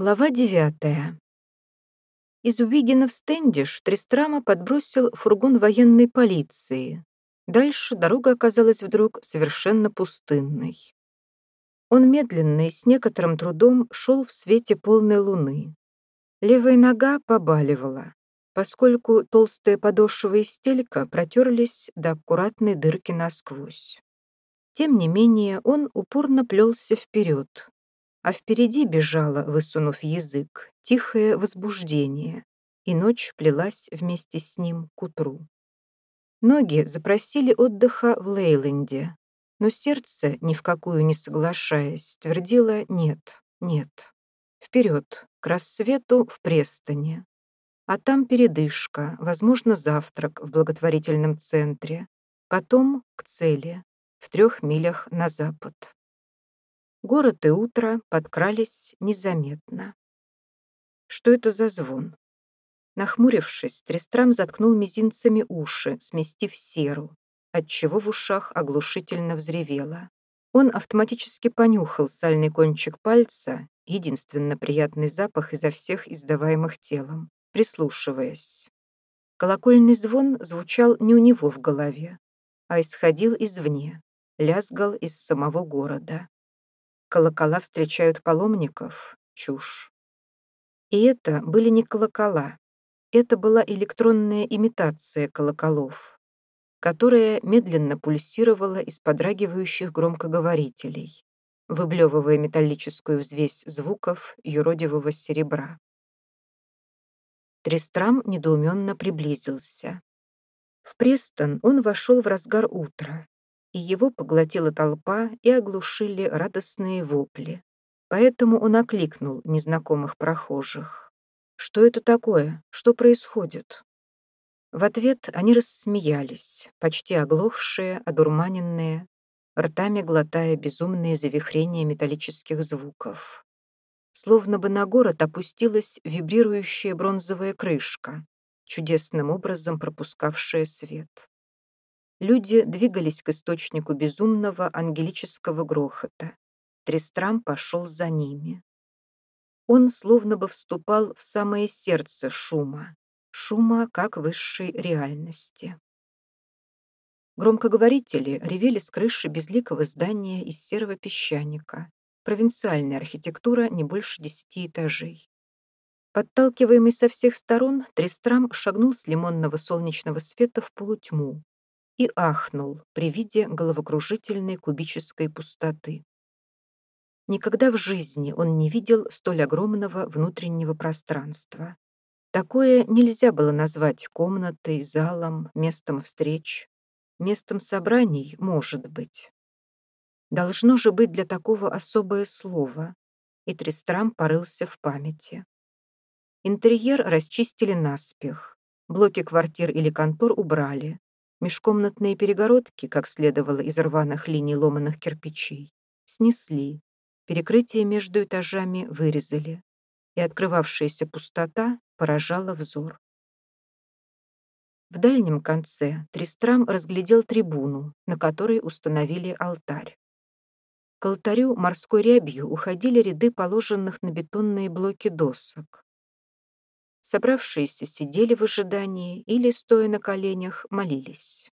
Глава девятая. Из Уигена в Стэндиш Тристрама подбросил фургон военной полиции. Дальше дорога оказалась вдруг совершенно пустынной. Он медленно и с некоторым трудом шел в свете полной луны. Левая нога побаливала, поскольку толстые подошвы и стелька протерлись до аккуратной дырки насквозь. Тем не менее он упорно плелся вперед, а впереди бежало, высунув язык, тихое возбуждение, и ночь плелась вместе с ним к утру. Ноги запросили отдыха в Лейленде, но сердце, ни в какую не соглашаясь, твердило «нет, нет». Вперед, к рассвету в Престоне. А там передышка, возможно, завтрак в благотворительном центре. Потом к цели, в трех милях на запад. Город и утро подкрались незаметно. Что это за звон? Нахмурившись, Трестрам заткнул мизинцами уши, сместив серу, отчего в ушах оглушительно взревело. Он автоматически понюхал сальный кончик пальца, единственно приятный запах изо всех издаваемых телом, прислушиваясь. Колокольный звон звучал не у него в голове, а исходил извне, лязгал из самого города. Колокола встречают паломников — чушь. И это были не колокола. Это была электронная имитация колоколов, которая медленно пульсировала из подрагивающих громкоговорителей, выблевывая металлическую взвесь звуков юродивого серебра. Трестрам недоуменно приблизился. В Престон он вошел в разгар утра, и его поглотила толпа и оглушили радостные вопли. Поэтому он окликнул незнакомых прохожих. «Что это такое? Что происходит?» В ответ они рассмеялись, почти оглохшие, одурманенные, ртами глотая безумные завихрения металлических звуков. Словно бы на город опустилась вибрирующая бронзовая крышка, чудесным образом пропускавшая свет. Люди двигались к источнику безумного ангелического грохота. Трестрам пошел за ними. Он словно бы вступал в самое сердце шума, шума как высшей реальности. Громкоговорители ревели с крыши безликого здания из серого песчаника. Провинциальная архитектура не больше десяти этажей. Подталкиваемый со всех сторон, Трестрам шагнул с лимонного солнечного света в полутьму, и ахнул при виде головокружительной кубической пустоты. Никогда в жизни он не видел столь огромного внутреннего пространства. Такое нельзя было назвать комнатой, залом, местом встреч. Местом собраний, может быть. Должно же быть для такого особое слово, и Трестрам порылся в памяти. Интерьер расчистили наспех, блоки квартир или контор убрали, Межкомнатные перегородки, как следовало из рваных линий ломаных кирпичей, снесли, перекрытие между этажами вырезали, и открывавшаяся пустота поражала взор. В дальнем конце Тристрам разглядел трибуну, на которой установили алтарь. К алтарю морской рябью уходили ряды положенных на бетонные блоки досок. Собравшиеся сидели в ожидании или, стоя на коленях, молились.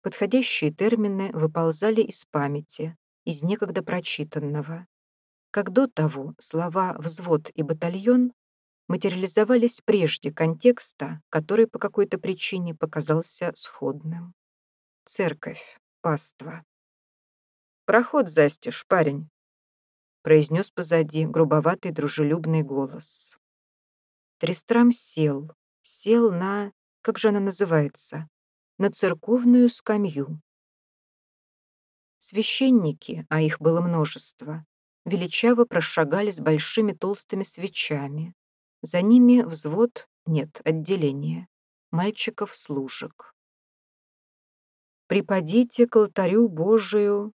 Подходящие термины выползали из памяти, из некогда прочитанного. Как до того слова «взвод» и «батальон» материализовались прежде контекста, который по какой-то причине показался сходным. Церковь, паства. «Проход застишь, парень», — произнес позади грубоватый дружелюбный голос. Трестрам сел, сел на... как же она называется? На церковную скамью. Священники, а их было множество, величаво прошагали с большими толстыми свечами. За ними взвод, нет, отделение, мальчиков-служек. «Припадите к алтарю Божию»,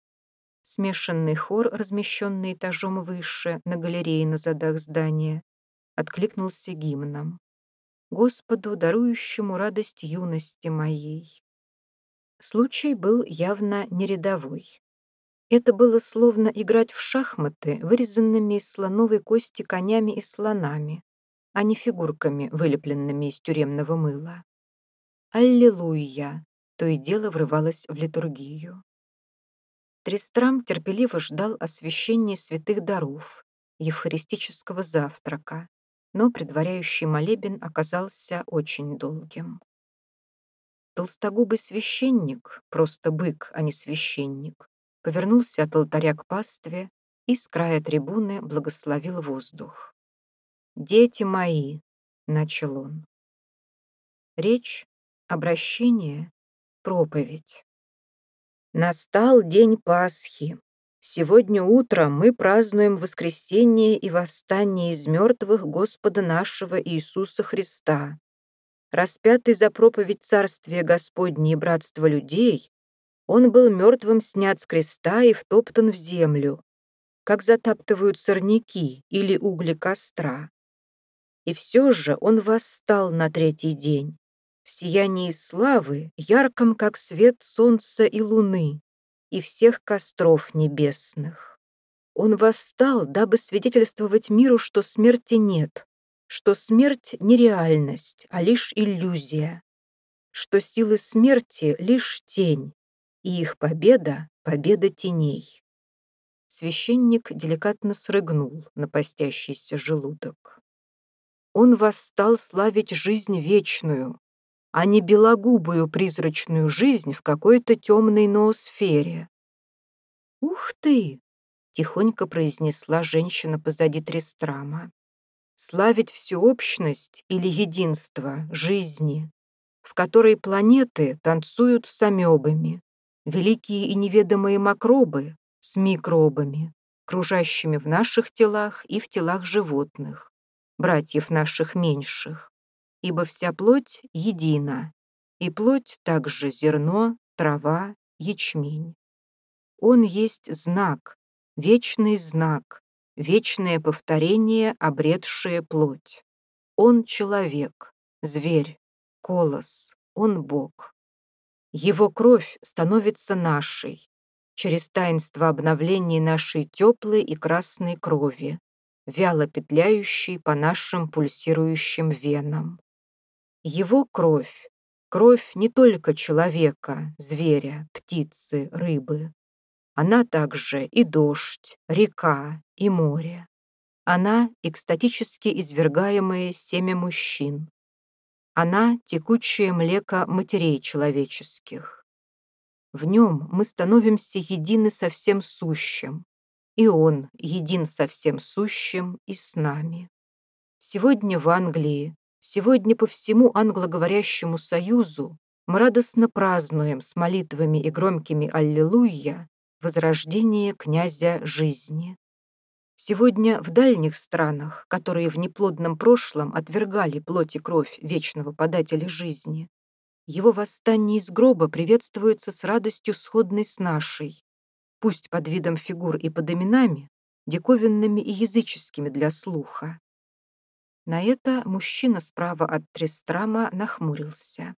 смешанный хор, размещенный этажом выше на галерее на задах здания, откликнулся гимном. Господу, дарующему радость юности моей. Случай был явно не рядовой. Это было словно играть в шахматы, вырезанными из слоновой кости конями и слонами, а не фигурками, вылепленными из тюремного мыла. «Аллилуйя!» то и дело врывалось в литургию. Трестрам терпеливо ждал освящения святых даров, евхаристического завтрака, но предваряющий молебен оказался очень долгим. Толстогубый священник, просто бык, а не священник, повернулся от алтаря к пастве и с края трибуны благословил воздух. «Дети мои!» — начал он. Речь, обращение, проповедь. Настал день Пасхи. Сегодня утром мы празднуем воскресение и восстание из мертвых Господа нашего Иисуса Христа. Распятый за проповедь Царствия Господне и братства людей, он был мертвым снят с креста и втоптан в землю, как затаптывают сорняки или угли костра. И все же он восстал на третий день, в сиянии славы, ярком, как свет солнца и луны, и всех костров небесных. Он восстал, дабы свидетельствовать миру, что смерти нет, что смерть не реальность, а лишь иллюзия, что силы смерти — лишь тень, и их победа — победа теней. Священник деликатно срыгнул на постящийся желудок. Он восстал славить жизнь вечную, а не белогубую призрачную жизнь в какой-то темной ноосфере. «Ух ты!» — тихонько произнесла женщина позади Трестрама. «Славить всеобщность или единство жизни, в которой планеты танцуют с амебами, великие и неведомые макробы с микробами, кружащими в наших телах и в телах животных, братьев наших меньших ибо вся плоть едина, и плоть также зерно, трава, ячмень. Он есть знак, вечный знак, вечное повторение, обретшее плоть. Он человек, зверь, колос, он Бог. Его кровь становится нашей, через таинство обновления нашей теплой и красной крови, вяло петляющей по нашим пульсирующим венам. Его кровь, кровь не только человека, зверя, птицы, рыбы. Она также и дождь, река, и море. Она экстатически извергаемое семя мужчин. Она текучее млеко матерей человеческих. В нем мы становимся едины со всем сущим, и Он един со всем сущим и с нами. Сегодня в Англии Сегодня по всему англоговорящему союзу мы радостно празднуем с молитвами и громкими «Аллилуйя» возрождение князя жизни. Сегодня в дальних странах, которые в неплодном прошлом отвергали плоть и кровь вечного подателя жизни, его восстание из гроба приветствуется с радостью сходной с нашей, пусть под видом фигур и под именами, диковинными и языческими для слуха. На это мужчина справа от Трестрама нахмурился.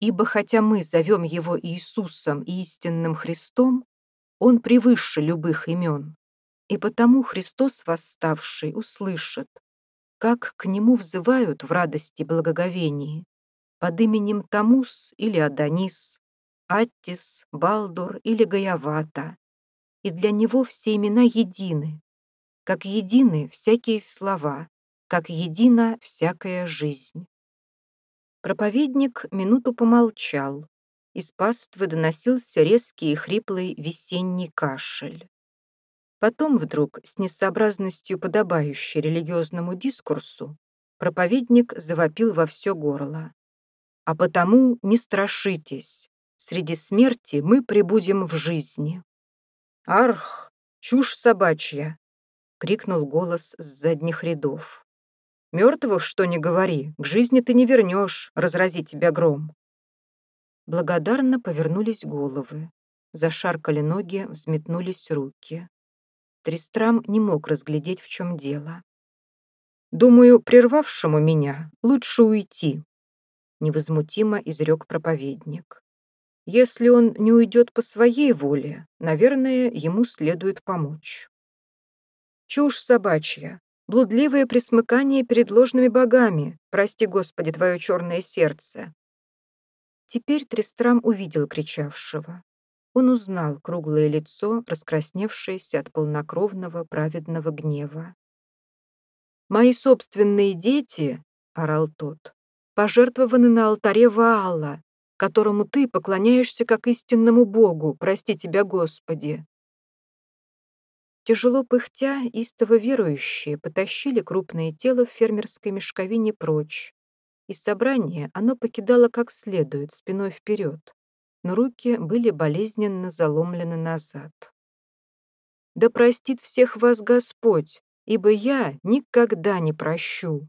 «Ибо хотя мы зовем его Иисусом и истинным Христом, он превыше любых имен, и потому Христос восставший услышит, как к нему взывают в радости благоговении под именем Тамус или Адонис, Аттис, Балдур или Гаявата, и для него все имена едины, как едины всякие слова, как едина всякая жизнь. Проповедник минуту помолчал. Из паствы доносился резкий и хриплый весенний кашель. Потом вдруг, с несообразностью подобающей религиозному дискурсу, проповедник завопил во все горло. «А потому не страшитесь, среди смерти мы прибудем в жизни». «Арх! Чушь собачья!» — крикнул голос с задних рядов. Мертвых, что не говори, к жизни ты не вернешь, разрази тебя гром. Благодарно повернулись головы. Зашаркали ноги, взметнулись руки. Тристрам не мог разглядеть, в чем дело. «Думаю, прервавшему меня лучше уйти», — невозмутимо изрек проповедник. Если он не уйдет по своей воле, наверное, ему следует помочь. Чушь собачья, блудливое присмыкание перед ложными богами, прости, Господи, твое черное сердце. Теперь Трестрам увидел кричавшего. Он узнал круглое лицо, раскрасневшееся от полнокровного праведного гнева. «Мои собственные дети», — орал тот, — «пожертвованы на алтаре Ваала, которому ты поклоняешься как истинному Богу, прости тебя, Господи». Тяжело пыхтя, истово верующие потащили крупное тело в фермерской мешковине прочь. Из собрания оно покидало как следует, спиной вперед, но руки были болезненно заломлены назад. «Да простит всех вас Господь, ибо я никогда не прощу».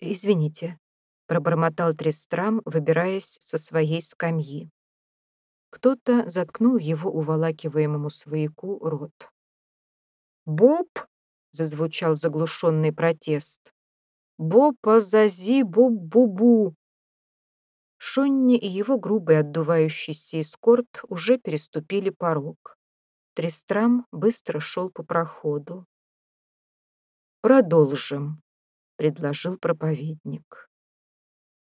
«Извините», — пробормотал Трестрам, выбираясь со своей скамьи. Кто-то заткнул его уволакиваемому свояку рот. «Боб!» — зазвучал заглушенный протест. «Боб-азази, боб-бубу!» Шонни и его грубый отдувающийся эскорт уже переступили порог. Трестрам быстро шел по проходу. «Продолжим», — предложил проповедник.